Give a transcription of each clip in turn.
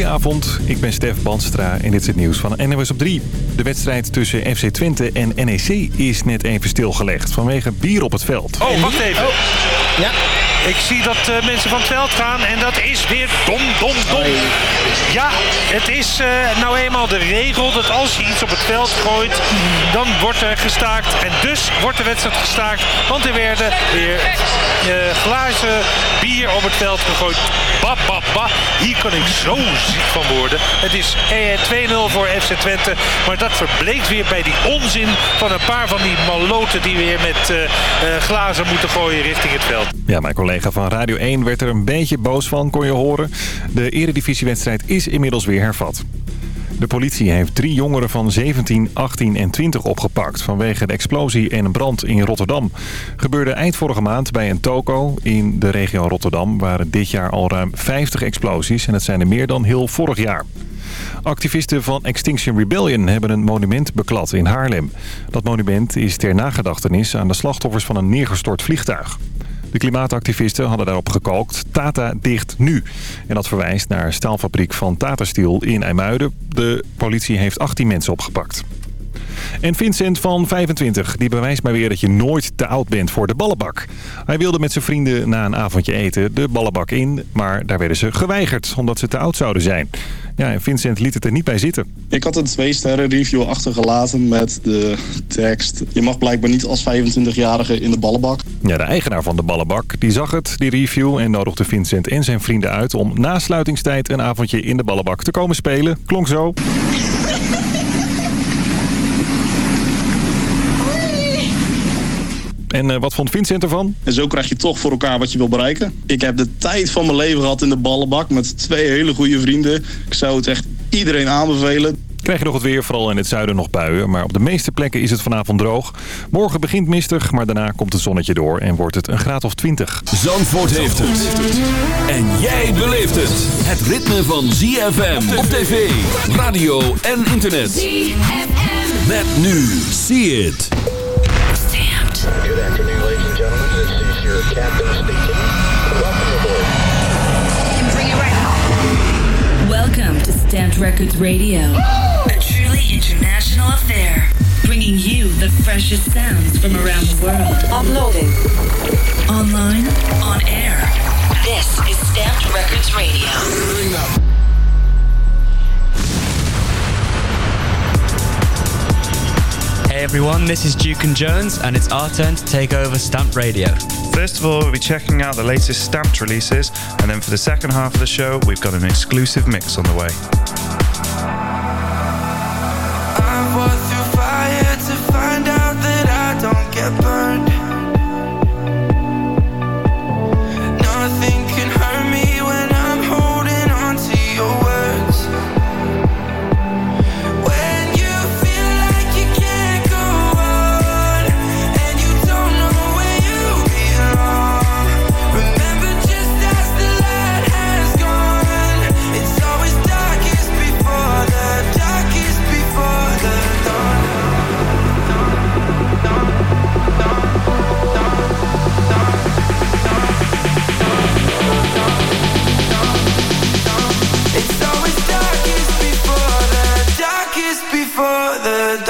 Goedenavond, ik ben Stef Banstra en dit is het nieuws van NOS op 3. De wedstrijd tussen FC Twente en NEC is net even stilgelegd vanwege bier op het veld. Oh, wacht even. Ja. Ik zie dat uh, mensen van het veld gaan en dat is weer dom, dom, dom. Ja, het is uh, nou eenmaal de regel dat als je iets op het veld gooit, dan wordt er gestaakt. En dus wordt de wedstrijd gestaakt, want er werden weer uh, glazen bier op het veld gegooid. Ba, ba, ba. Hier kan ik zo ziek van worden. Het is 2-0 voor FC Twente, maar dat verbleekt weer bij die onzin van een paar van die maloten die weer met glazen moeten gooien richting het veld. Ja, mijn collega van Radio 1 werd er een beetje boos van, kon je horen. De eredivisiewedstrijd is inmiddels weer hervat. De politie heeft drie jongeren van 17, 18 en 20 opgepakt... vanwege de explosie en een brand in Rotterdam. Gebeurde eind vorige maand bij een toko in de regio Rotterdam... waren dit jaar al ruim 50 explosies en het zijn er meer dan heel vorig jaar. Activisten van Extinction Rebellion hebben een monument beklad in Haarlem. Dat monument is ter nagedachtenis aan de slachtoffers van een neergestort vliegtuig. De klimaatactivisten hadden daarop gekalkt Tata dicht nu. En dat verwijst naar staalfabriek van Tata Steel in IJmuiden. De politie heeft 18 mensen opgepakt. En Vincent van 25, die bewijst maar weer dat je nooit te oud bent voor de ballenbak. Hij wilde met zijn vrienden na een avondje eten de ballenbak in, maar daar werden ze geweigerd omdat ze te oud zouden zijn. Ja, en Vincent liet het er niet bij zitten. Ik had een twee sterren review achtergelaten met de tekst... je mag blijkbaar niet als 25-jarige in de ballenbak. Ja, de eigenaar van de ballenbak die zag het, die review... en nodigde Vincent en zijn vrienden uit om na sluitingstijd een avondje in de ballenbak te komen spelen. Klonk zo. En uh, wat vond Vincent ervan? En zo krijg je toch voor elkaar wat je wil bereiken. Ik heb de tijd van mijn leven gehad in de ballenbak met twee hele goede vrienden. Ik zou het echt iedereen aanbevelen. Krijg je nog het weer, vooral in het zuiden nog buien. Maar op de meeste plekken is het vanavond droog. Morgen begint mistig, maar daarna komt het zonnetje door en wordt het een graad of 20. Zandvoort heeft het. En jij beleeft het. Het ritme van ZFM op tv, radio en internet. ZFM. Met nu. See it. Good afternoon, ladies and gentlemen. This is your captain speaking. Welcome aboard. And Bring it right home. Welcome to Stamped Records Radio, a truly international affair, bringing you the freshest sounds from around the world. Uploading. Online, on air. This is Stamped Records Radio. Hey everyone, this is Duke and Jones, and it's our turn to take over Stamped Radio. First of all, we'll be checking out the latest Stamped releases, and then for the second half of the show, we've got an exclusive mix on the way. the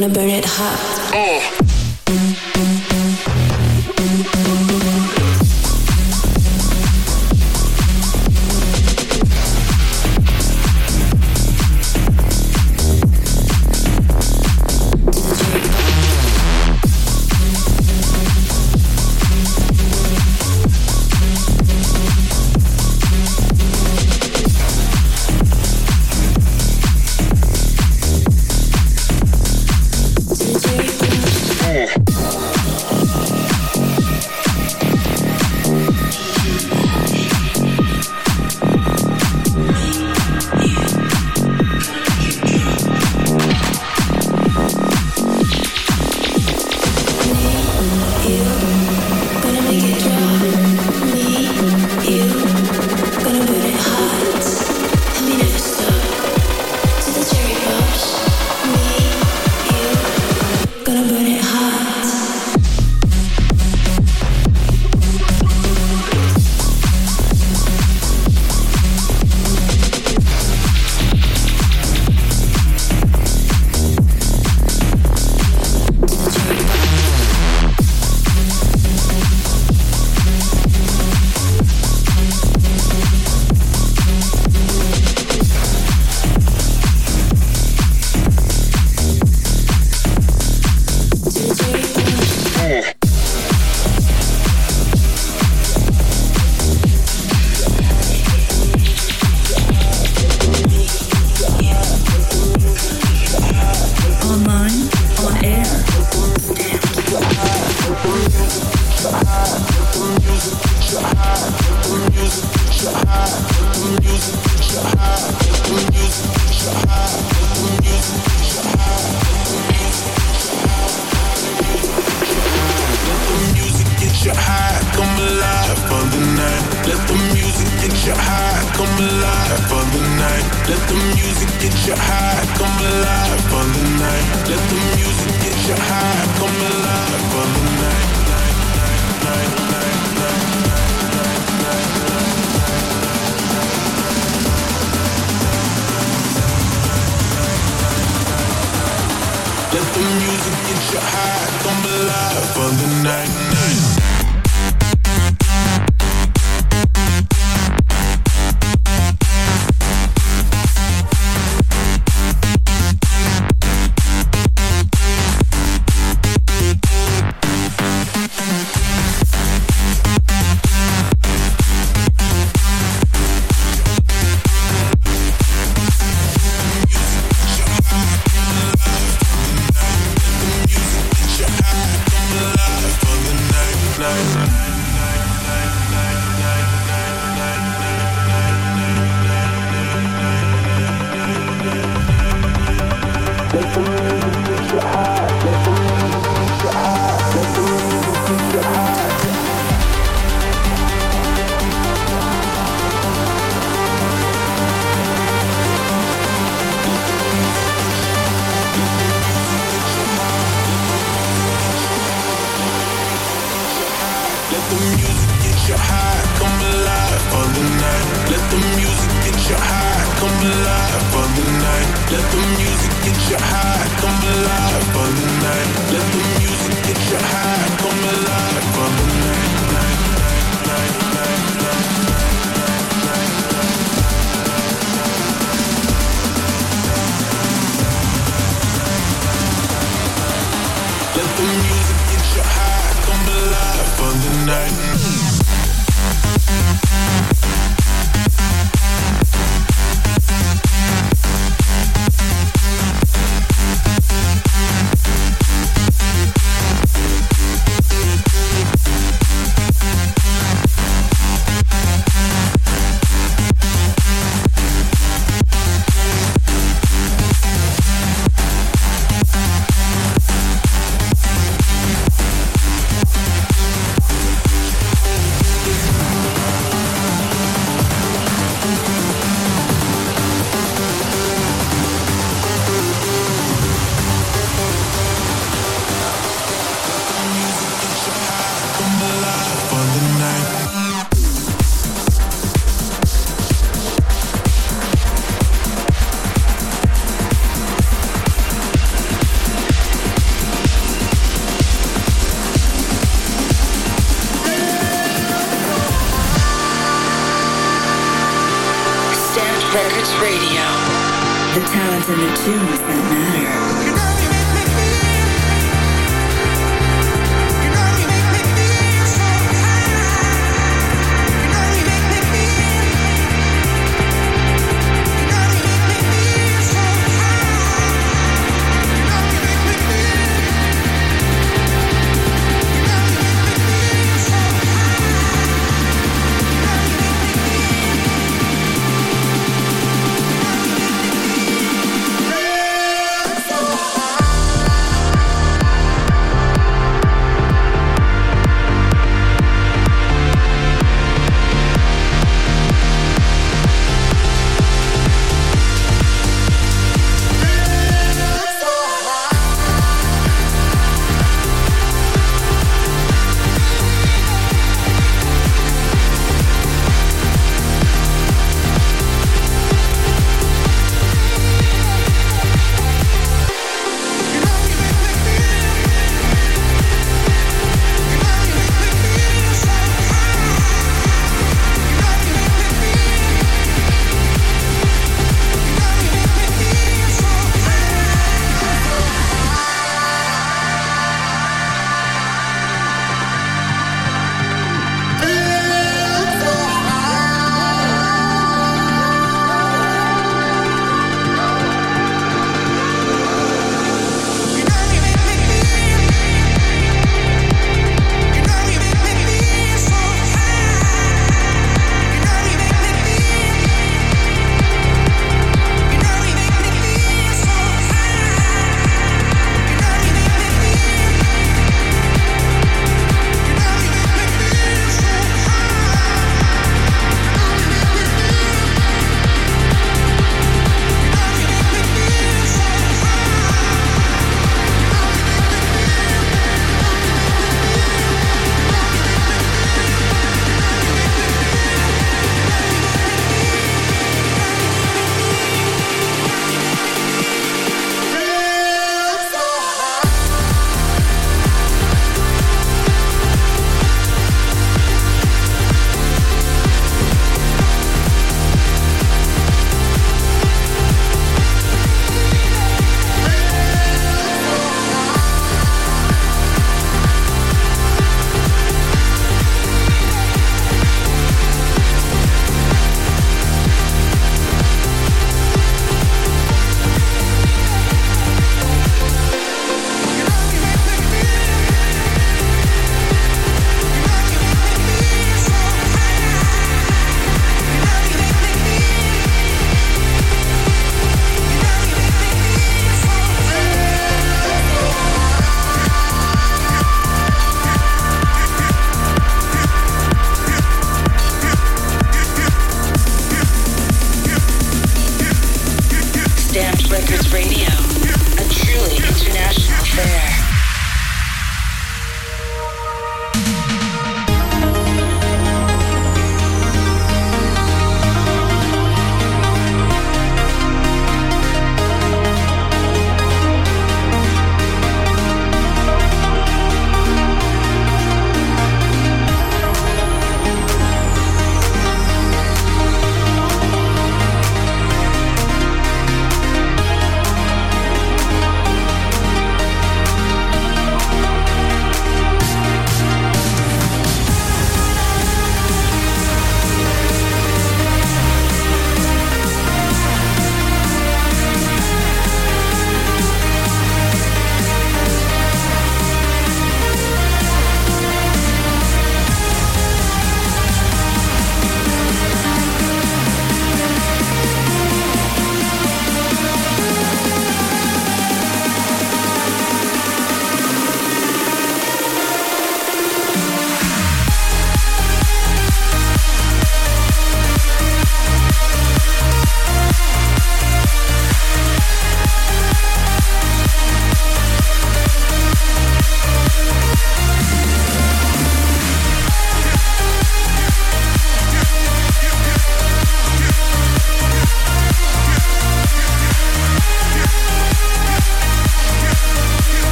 gonna burn it hot. Oh.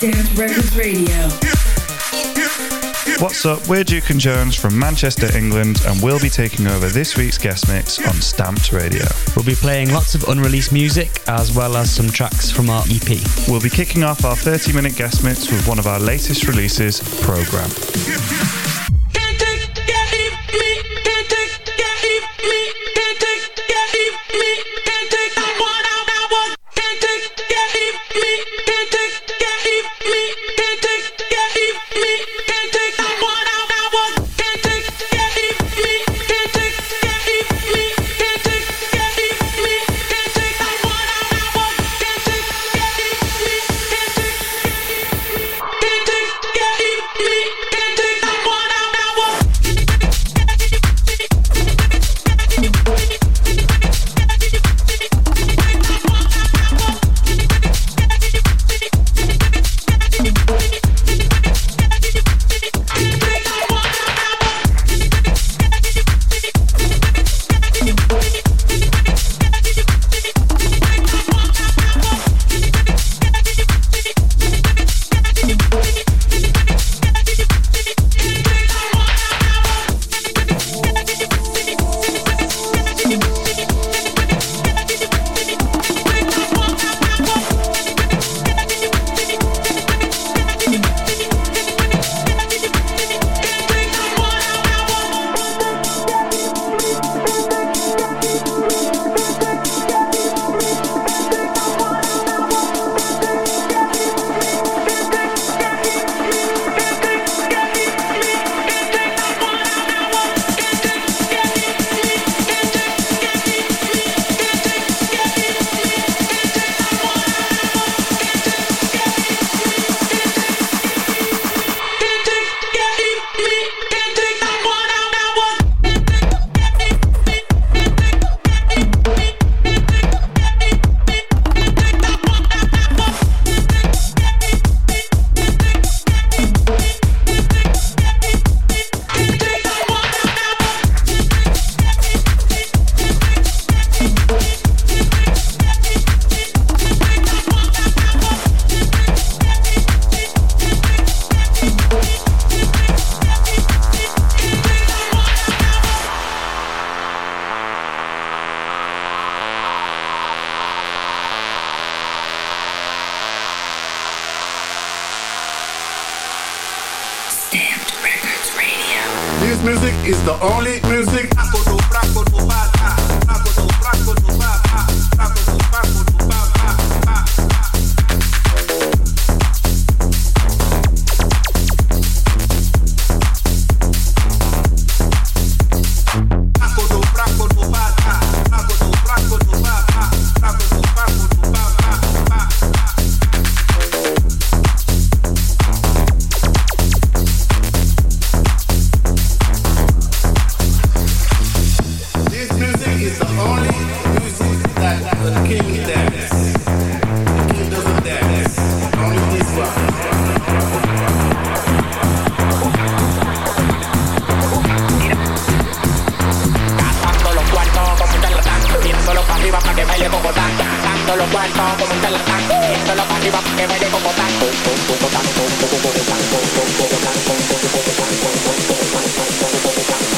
Radio. What's up? We're Duke and Jones from Manchester, England, and we'll be taking over this week's guest mix on Stamped Radio. We'll be playing lots of unreleased music as well as some tracks from our EP. We'll be kicking off our 30 minute guest mix with one of our latest releases, Program.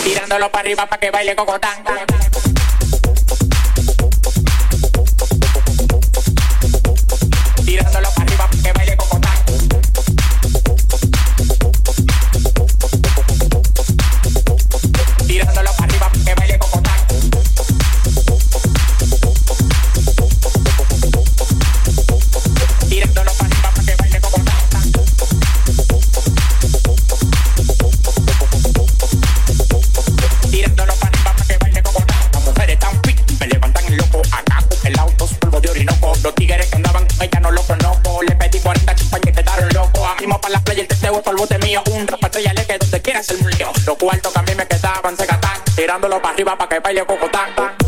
Tirándolo para arriba para que baile cocotán. Los cuartos que a mí me quedaban se gatan. Tirándolo para arriba para que baile cocotán.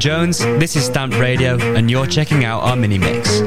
Jones, this is Stamped Radio, and you're checking out our mini mix.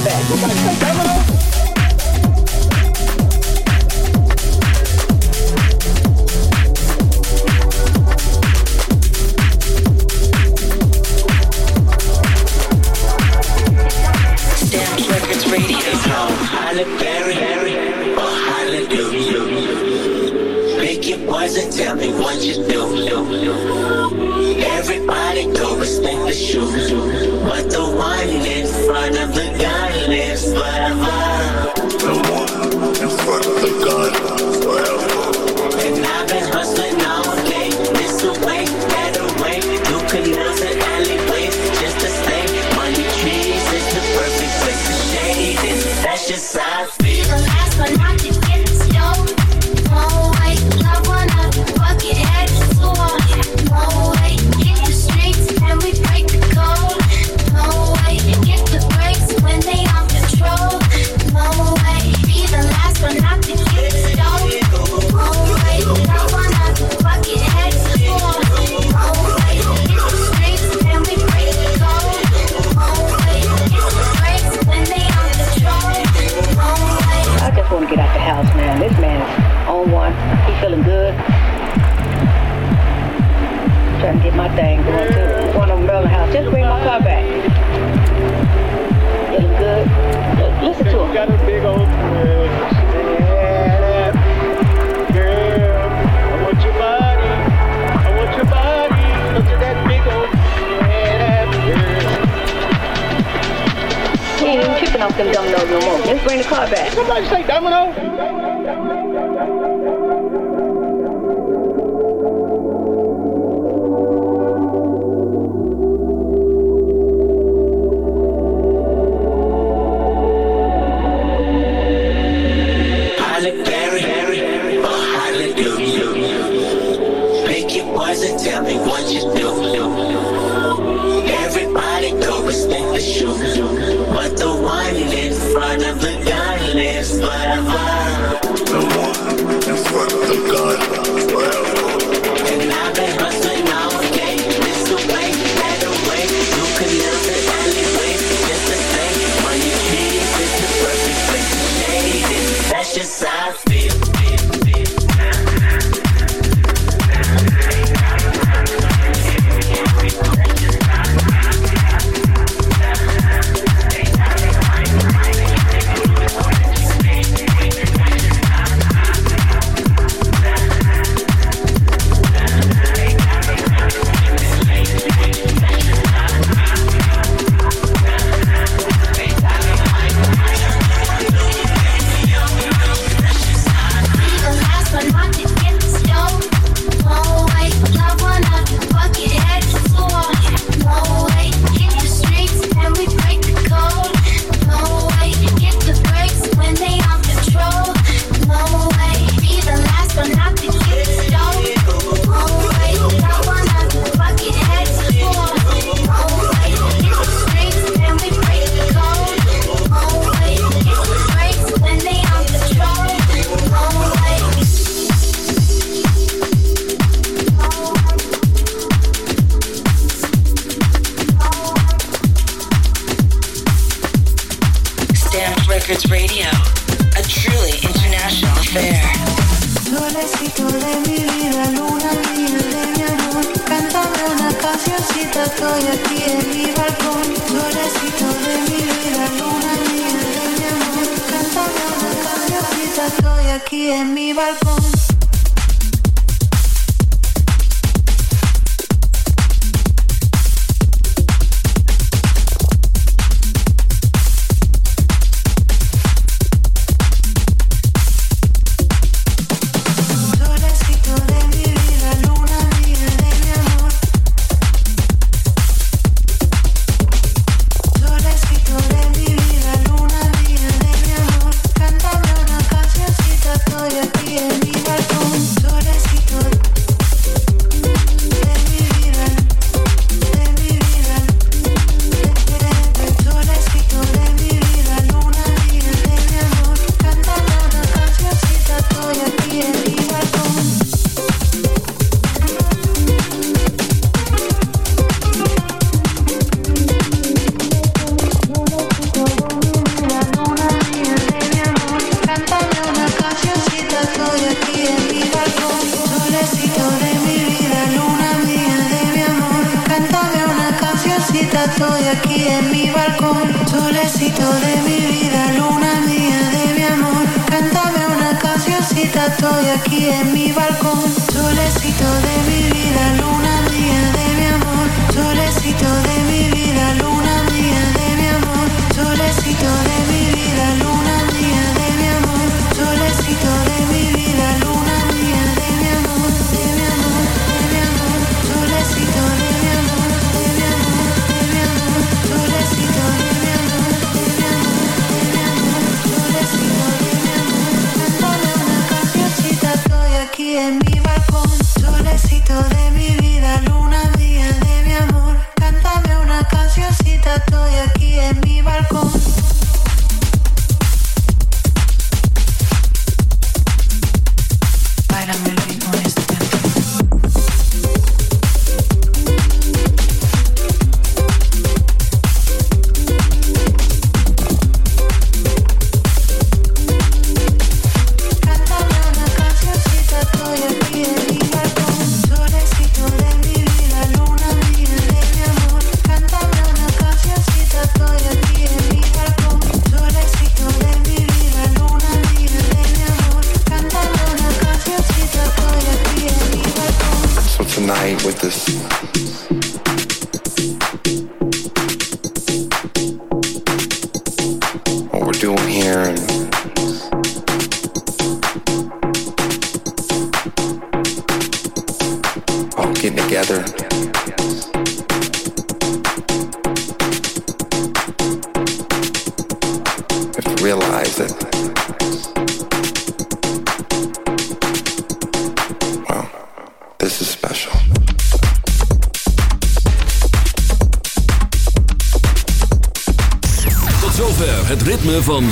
sabe, nunca cantamos. Damned Records Radio, a truly international affair. De mi vida, luna mi amor, una cancioncita, estoy aquí en mi balcón. De mi vida, luna mi amor, una cancioncita, estoy aquí en mi balcón.